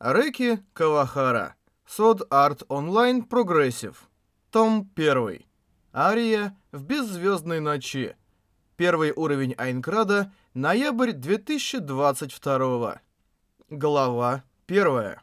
Рэки Кавахара. Sword Art Online Progressive. Том 1. Ария в беззвездной ночи. Первый уровень Айнкрада. Ноябрь 2022. Глава 1.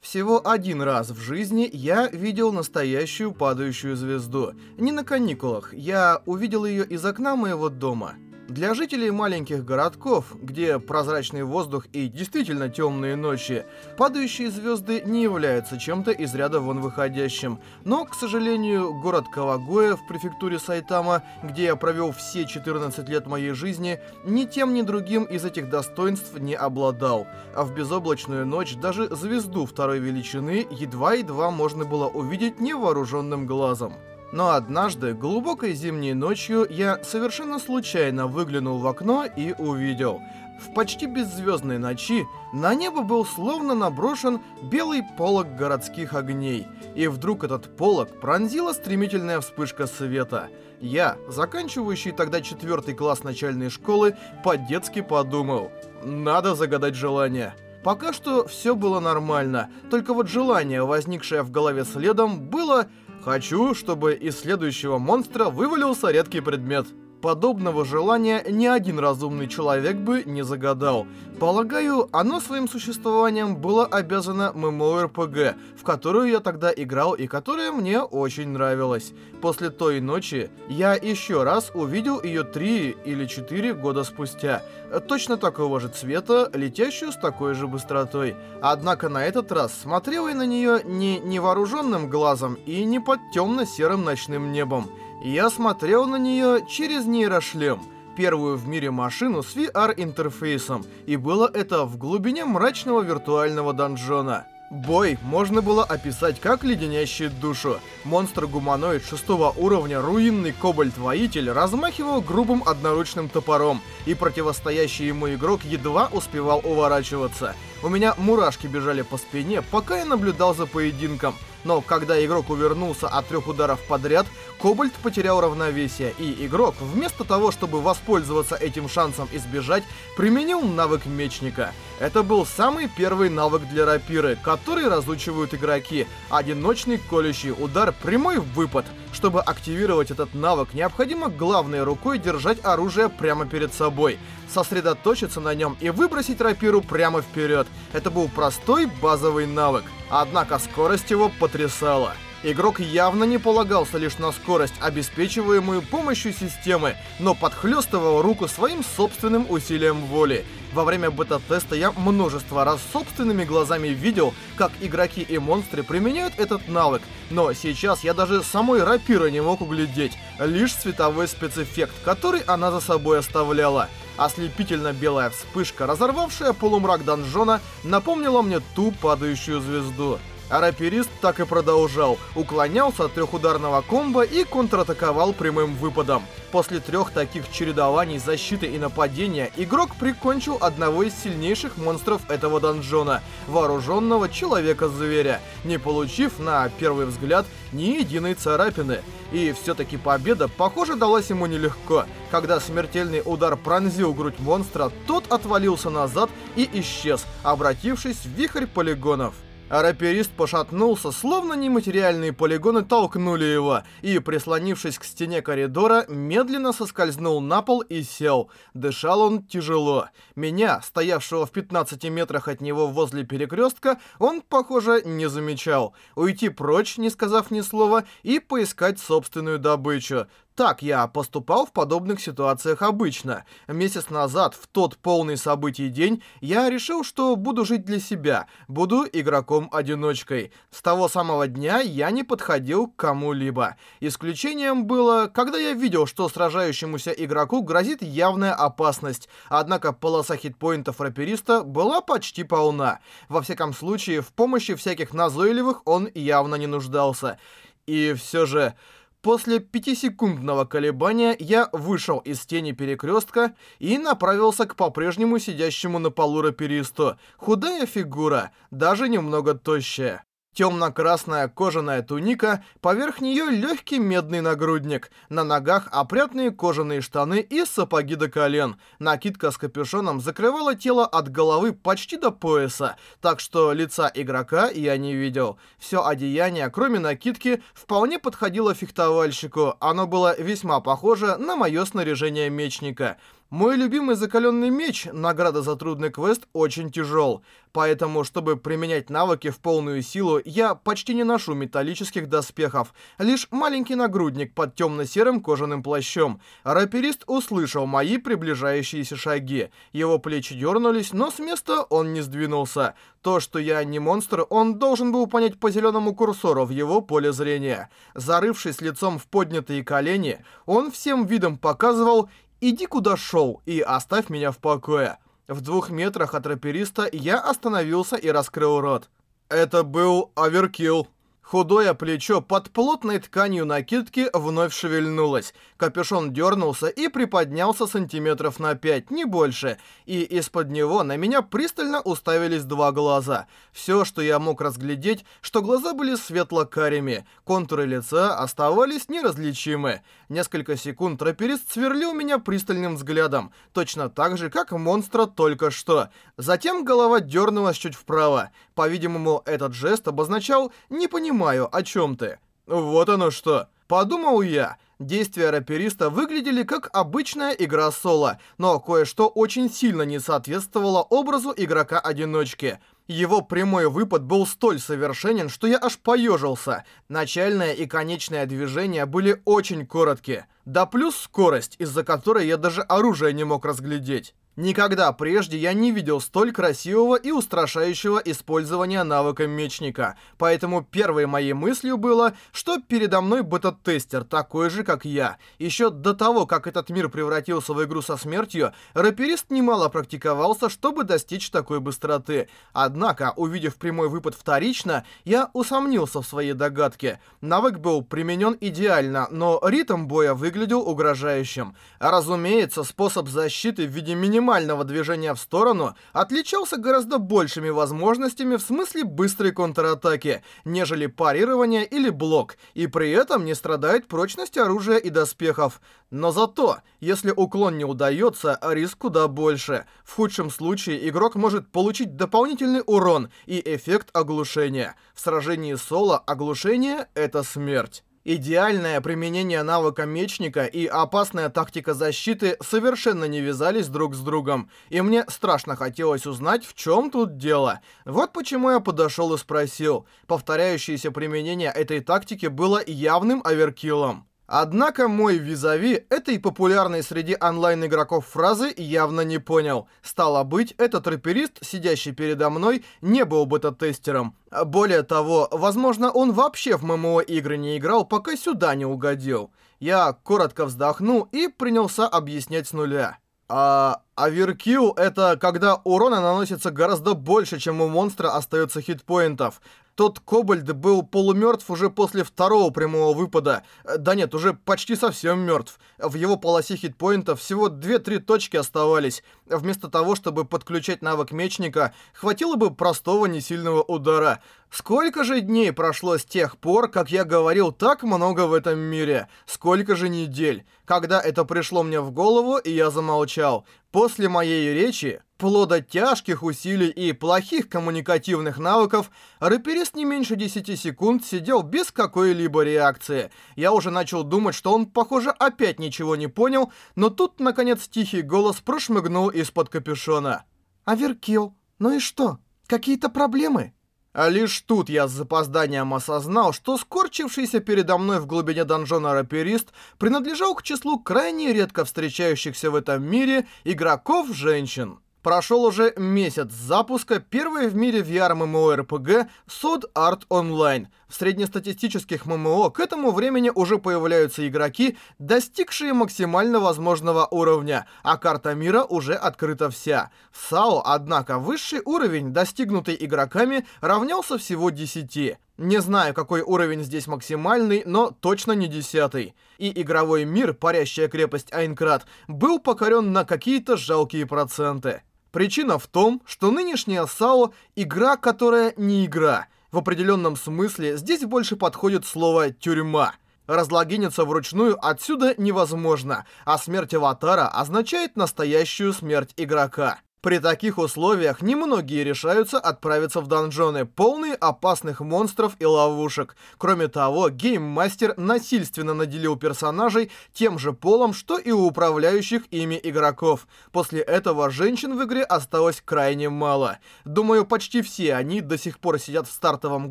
Всего один раз в жизни я видел настоящую падающую звезду. Не на каникулах, я увидел ее из окна моего дома. Для жителей маленьких городков, где прозрачный воздух и действительно темные ночи, падающие звезды не являются чем-то из ряда вон выходящим. Но, к сожалению, город Кавагоя в префектуре Сайтама, где я провел все 14 лет моей жизни, ни тем, ни другим из этих достоинств не обладал. А в безоблачную ночь даже звезду второй величины едва-едва можно было увидеть невооруженным глазом. Но однажды, глубокой зимней ночью, я совершенно случайно выглянул в окно и увидел. В почти беззвездной ночи на небо был словно наброшен белый полог городских огней. И вдруг этот полог пронзила стремительная вспышка света. Я, заканчивающий тогда четвертый класс начальной школы, по-детски подумал, надо загадать желание. Пока что все было нормально, только вот желание, возникшее в голове следом, было Хочу, чтобы из следующего монстра вывалился редкий предмет. Подобного желания ни один разумный человек бы не загадал. Полагаю, оно своим существованием было обязано ММО-РПГ, в которую я тогда играл и которая мне очень нравилась. После той ночи я еще раз увидел ее три или четыре года спустя. Точно такого же цвета, летящую с такой же быстротой. Однако на этот раз смотрел я на нее не невооруженным глазом и не под темно-серым ночным небом. Я смотрел на нее через нейрошлем, первую в мире машину с VR-интерфейсом, и было это в глубине мрачного виртуального донжона. Бой можно было описать как леденящий душу. Монстр-гуманоид шестого уровня, руинный кобальт-воитель, размахивал грубым одноручным топором, и противостоящий ему игрок едва успевал уворачиваться. У меня мурашки бежали по спине, пока я наблюдал за поединком. Но когда игрок увернулся от трех ударов подряд, Кобальт потерял равновесие, и игрок, вместо того, чтобы воспользоваться этим шансом избежать, применил навык мечника. Это был самый первый навык для рапиры, который разучивают игроки. Одиночный колющий удар, прямой выпад. Чтобы активировать этот навык, необходимо главной рукой держать оружие прямо перед собой сосредоточиться на нем и выбросить рапиру прямо вперед. Это был простой базовый навык. Однако скорость его потрясала. Игрок явно не полагался лишь на скорость, обеспечиваемую помощью системы, но подхлёстывал руку своим собственным усилием воли. Во время бета-теста я множество раз собственными глазами видел, как игроки и монстры применяют этот навык, но сейчас я даже самой рапиры не мог углядеть, лишь световой спецэффект, который она за собой оставляла. Ослепительно белая вспышка, разорвавшая полумрак донжона, напомнила мне ту падающую звезду. А так и продолжал, уклонялся от трехударного комбо и контратаковал прямым выпадом. После трех таких чередований защиты и нападения, игрок прикончил одного из сильнейших монстров этого донжона, вооруженного человека-зверя, не получив, на первый взгляд, ни единой царапины. И все-таки победа, похоже, далась ему нелегко. Когда смертельный удар пронзил грудь монстра, тот отвалился назад и исчез, обратившись в вихрь полигонов. А раперист пошатнулся, словно нематериальные полигоны толкнули его, и, прислонившись к стене коридора, медленно соскользнул на пол и сел. Дышал он тяжело. Меня, стоявшего в 15 метрах от него возле перекрестка, он, похоже, не замечал. Уйти прочь, не сказав ни слова, и поискать собственную добычу. Так я поступал в подобных ситуациях обычно. Месяц назад, в тот полный событий день, я решил, что буду жить для себя, буду игроком-одиночкой. С того самого дня я не подходил к кому-либо. Исключением было, когда я видел, что сражающемуся игроку грозит явная опасность, однако полоса хитпоинтов рапериста была почти полна. Во всяком случае, в помощи всяких назойливых он явно не нуждался. И все же... После пятисекундного колебания я вышел из тени перекрестка и направился к по-прежнему сидящему на полу раперисту. Худая фигура, даже немного тощая. Темно-красная кожаная туника, поверх нее легкий медный нагрудник, на ногах опрятные кожаные штаны и сапоги до колен. Накидка с капюшоном закрывала тело от головы почти до пояса, так что лица игрока я не видел. Все одеяние, кроме накидки, вполне подходило фехтовальщику, оно было весьма похоже на мое снаряжение мечника. Мой любимый закаленный меч, награда за трудный квест, очень тяжел. Поэтому, чтобы применять навыки в полную силу, я почти не ношу металлических доспехов. Лишь маленький нагрудник под темно-серым кожаным плащом. Раперист услышал мои приближающиеся шаги. Его плечи дернулись, но с места он не сдвинулся. То, что я не монстр, он должен был понять по зеленому курсору в его поле зрения. Зарывшись лицом в поднятые колени, он всем видом показывал «Иди куда шел и оставь меня в покое». В двух метрах от рапериста я остановился и раскрыл рот. Это был оверкилл. Худое плечо под плотной тканью накидки вновь шевельнулось. Капюшон дернулся и приподнялся сантиметров на пять, не больше. И из-под него на меня пристально уставились два глаза. Все, что я мог разглядеть, что глаза были светло-карими. Контуры лица оставались неразличимы. Несколько секунд раперист сверлил меня пристальным взглядом. Точно так же, как монстра только что. Затем голова дернулась чуть вправо. По-видимому, этот жест обозначал «непонимание» понимаю, о чем ты». Вот оно что. Подумал я. Действия рапериста выглядели как обычная игра соло, но кое-что очень сильно не соответствовало образу игрока-одиночки. Его прямой выпад был столь совершенен, что я аж поежился. Начальное и конечное движения были очень короткие. Да плюс скорость, из-за которой я даже оружие не мог разглядеть. Никогда прежде я не видел столь красивого и устрашающего использования навыка мечника, поэтому первой моей мыслью было, что передо мной бета-тестер, такой же, как я. Еще до того, как этот мир превратился в игру со смертью, раперист немало практиковался, чтобы достичь такой быстроты. Однако, увидев прямой выпад вторично, я усомнился в своей догадке. Навык был применен идеально, но ритм боя выглядел угрожающим. Разумеется, способ защиты в виде минимального движения в сторону отличался гораздо большими возможностями в смысле быстрой контратаки, нежели парирование или блок, и при этом не страдает прочность оружия и доспехов. Но зато, если уклон не удается, риск куда больше. В худшем случае игрок может получить дополнительный урон и эффект оглушения. В сражении соло оглушение — это смерть. Идеальное применение навыка мечника и опасная тактика защиты совершенно не вязались друг с другом, и мне страшно хотелось узнать, в чем тут дело. Вот почему я подошел и спросил. Повторяющееся применение этой тактики было явным оверкиллом. Однако мой визави этой популярной среди онлайн-игроков фразы явно не понял. Стало быть, этот рэперист, сидящий передо мной, не был бета-тестером. Более того, возможно, он вообще в ММО-игры не играл, пока сюда не угодил. Я коротко вздохнул и принялся объяснять с нуля. А Аверкилл — это когда урона наносится гораздо больше, чем у монстра остается хитпоинтов. Тот Кобальд был полумертв уже после второго прямого выпада. Э, да нет, уже почти совсем мертв. В его полосе хитпоинтов всего 2-3 точки оставались. Вместо того, чтобы подключать навык мечника, хватило бы простого несильного удара. Сколько же дней прошло с тех пор, как я говорил так много в этом мире? Сколько же недель? Когда это пришло мне в голову, и я замолчал. После моей речи, плода тяжких усилий и плохих коммуникативных навыков, рэперист не меньше 10 секунд сидел без какой-либо реакции. Я уже начал думать, что он, похоже, опять ничего не понял, но тут, наконец, тихий голос прошмыгнул из-под капюшона. «Аверкилл, ну и что? Какие-то проблемы?» А лишь тут я с запозданием осознал, что скорчившийся передо мной в глубине донжона раперист принадлежал к числу крайне редко встречающихся в этом мире игроков-женщин. Прошел уже месяц с запуска первой в мире VR-MMORPG Sword Art Online. В среднестатистических ММО к этому времени уже появляются игроки, достигшие максимально возможного уровня, а карта мира уже открыта вся. В САО, однако, высший уровень, достигнутый игроками, равнялся всего 10. Не знаю, какой уровень здесь максимальный, но точно не десятый. И игровой мир, парящая крепость Айнкрат, был покорен на какие-то жалкие проценты. Причина в том, что нынешняя САО — игра, которая не игра. В определенном смысле здесь больше подходит слово «тюрьма». Разлогиниться вручную отсюда невозможно, а смерть аватара означает настоящую смерть игрока. При таких условиях немногие решаются отправиться в донжоны, полные опасных монстров и ловушек. Кроме того, гейммастер насильственно наделил персонажей тем же полом, что и у управляющих ими игроков. После этого женщин в игре осталось крайне мало. Думаю, почти все они до сих пор сидят в стартовом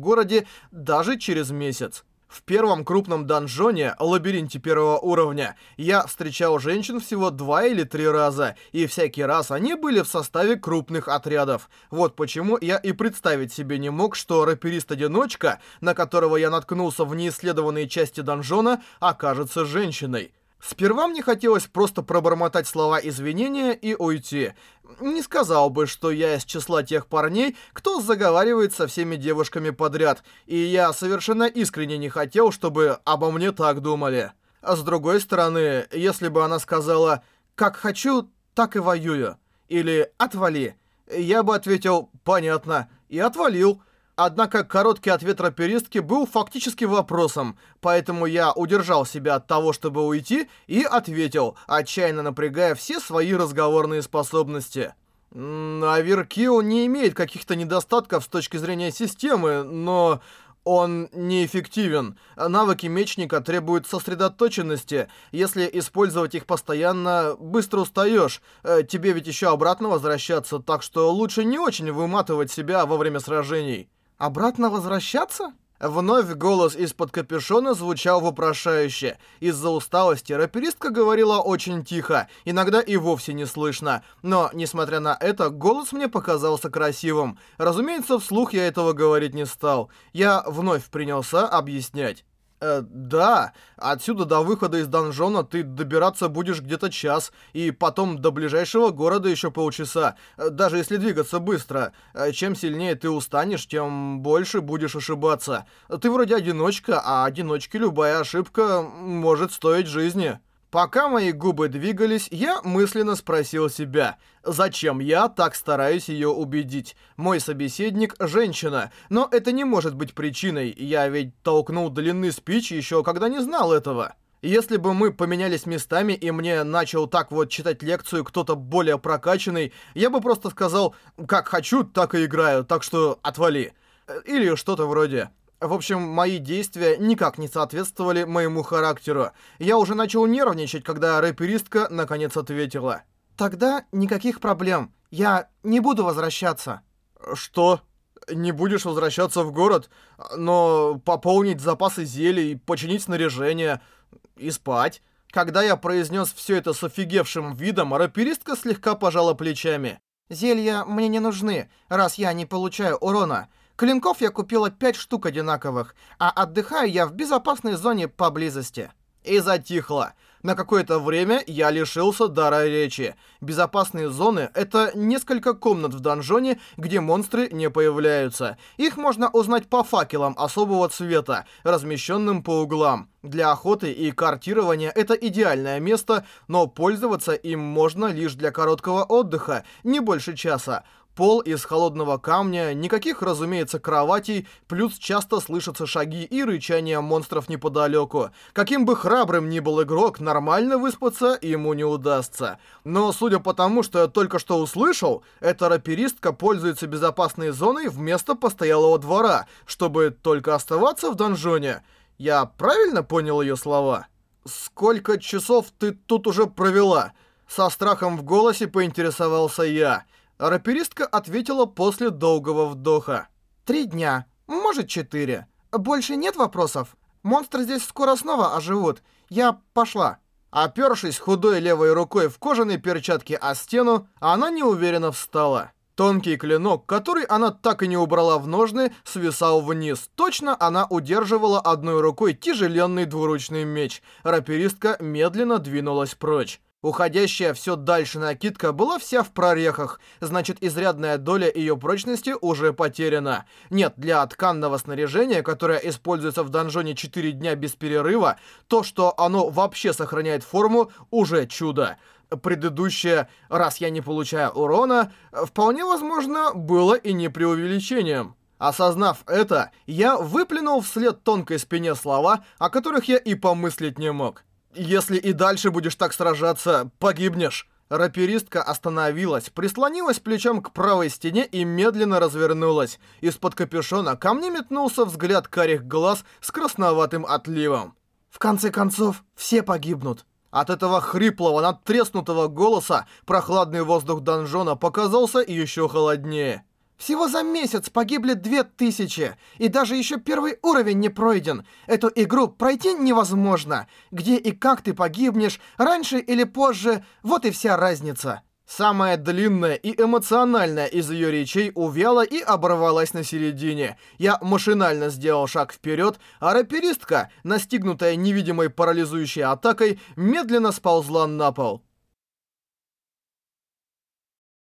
городе даже через месяц. В первом крупном донжоне, лабиринте первого уровня, я встречал женщин всего два или три раза, и всякий раз они были в составе крупных отрядов. Вот почему я и представить себе не мог, что рэперист-одиночка, на которого я наткнулся в неисследованной части донжона, окажется женщиной. Сперва мне хотелось просто пробормотать слова извинения и уйти. Не сказал бы, что я из числа тех парней, кто заговаривает со всеми девушками подряд, и я совершенно искренне не хотел, чтобы обо мне так думали. А с другой стороны, если бы она сказала «как хочу, так и воюю» или «отвали», я бы ответил «понятно» и отвалил. Однако короткий ответ раперистки был фактически вопросом, поэтому я удержал себя от того, чтобы уйти, и ответил, отчаянно напрягая все свои разговорные способности. Аверкио не имеет каких-то недостатков с точки зрения системы, но он неэффективен. Навыки мечника требуют сосредоточенности. Если использовать их постоянно, быстро устаешь. Э, тебе ведь еще обратно возвращаться, так что лучше не очень выматывать себя во время сражений. Обратно возвращаться? Вновь голос из-под капюшона звучал вопрошающе. Из-за усталости раперистка говорила очень тихо, иногда и вовсе не слышно. Но, несмотря на это, голос мне показался красивым. Разумеется, вслух я этого говорить не стал. Я вновь принялся объяснять. Э, да, отсюда до выхода из донжона ты добираться будешь где-то час, и потом до ближайшего города еще полчаса, э, даже если двигаться быстро. Э, чем сильнее ты устанешь, тем больше будешь ошибаться. Ты вроде одиночка, а одиночке любая ошибка может стоить жизни. Пока мои губы двигались, я мысленно спросил себя, зачем я так стараюсь ее убедить? Мой собеседник – женщина, но это не может быть причиной, я ведь толкнул длинный спич еще когда не знал этого. Если бы мы поменялись местами и мне начал так вот читать лекцию кто-то более прокачанный, я бы просто сказал, как хочу, так и играю, так что отвали. Или что-то вроде. В общем, мои действия никак не соответствовали моему характеру. Я уже начал нервничать, когда рэперистка наконец ответила. «Тогда никаких проблем. Я не буду возвращаться». «Что? Не будешь возвращаться в город? Но пополнить запасы зелий, починить снаряжение и спать?» Когда я произнес все это с офигевшим видом, рэперистка слегка пожала плечами. «Зелья мне не нужны, раз я не получаю урона. Клинков я купила 5 штук одинаковых, а отдыхаю я в безопасной зоне поблизости. И затихло. На какое-то время я лишился дара речи. Безопасные зоны — это несколько комнат в донжоне, где монстры не появляются. Их можно узнать по факелам особого цвета, размещенным по углам. Для охоты и картирования это идеальное место, но пользоваться им можно лишь для короткого отдыха, не больше часа. Пол из холодного камня, никаких, разумеется, кроватей, плюс часто слышатся шаги и рычание монстров неподалеку. Каким бы храбрым ни был игрок, нормально выспаться ему не удастся. Но судя по тому, что я только что услышал, эта раперистка пользуется безопасной зоной вместо постоялого двора, чтобы только оставаться в донжоне. Я правильно понял ее слова? «Сколько часов ты тут уже провела?» Со страхом в голосе поинтересовался я. Раперистка ответила после долгого вдоха. «Три дня, может четыре. Больше нет вопросов? Монстры здесь скоро снова оживут. Я пошла». Опершись худой левой рукой в кожаной перчатке о стену, она неуверенно встала. Тонкий клинок, который она так и не убрала в ножны, свисал вниз. Точно она удерживала одной рукой тяжеленный двуручный меч. Раперистка медленно двинулась прочь. Уходящая все дальше накидка была вся в прорехах, значит изрядная доля ее прочности уже потеряна. Нет, для тканного снаряжения, которое используется в донжоне 4 дня без перерыва, то, что оно вообще сохраняет форму, уже чудо. Предыдущее «раз я не получаю урона» вполне возможно было и не преувеличением. Осознав это, я выплюнул вслед тонкой спине слова, о которых я и помыслить не мог. «Если и дальше будешь так сражаться, погибнешь». Раперистка остановилась, прислонилась плечом к правой стене и медленно развернулась. Из-под капюшона ко мне метнулся взгляд карих глаз с красноватым отливом. «В конце концов, все погибнут». От этого хриплого, надтреснутого голоса прохладный воздух донжона показался еще холоднее. Всего за месяц погибли две тысячи, и даже еще первый уровень не пройден. Эту игру пройти невозможно. Где и как ты погибнешь, раньше или позже, вот и вся разница. Самая длинная и эмоциональная из ее речей увяла и оборвалась на середине. Я машинально сделал шаг вперед, а раперистка, настигнутая невидимой парализующей атакой, медленно сползла на пол.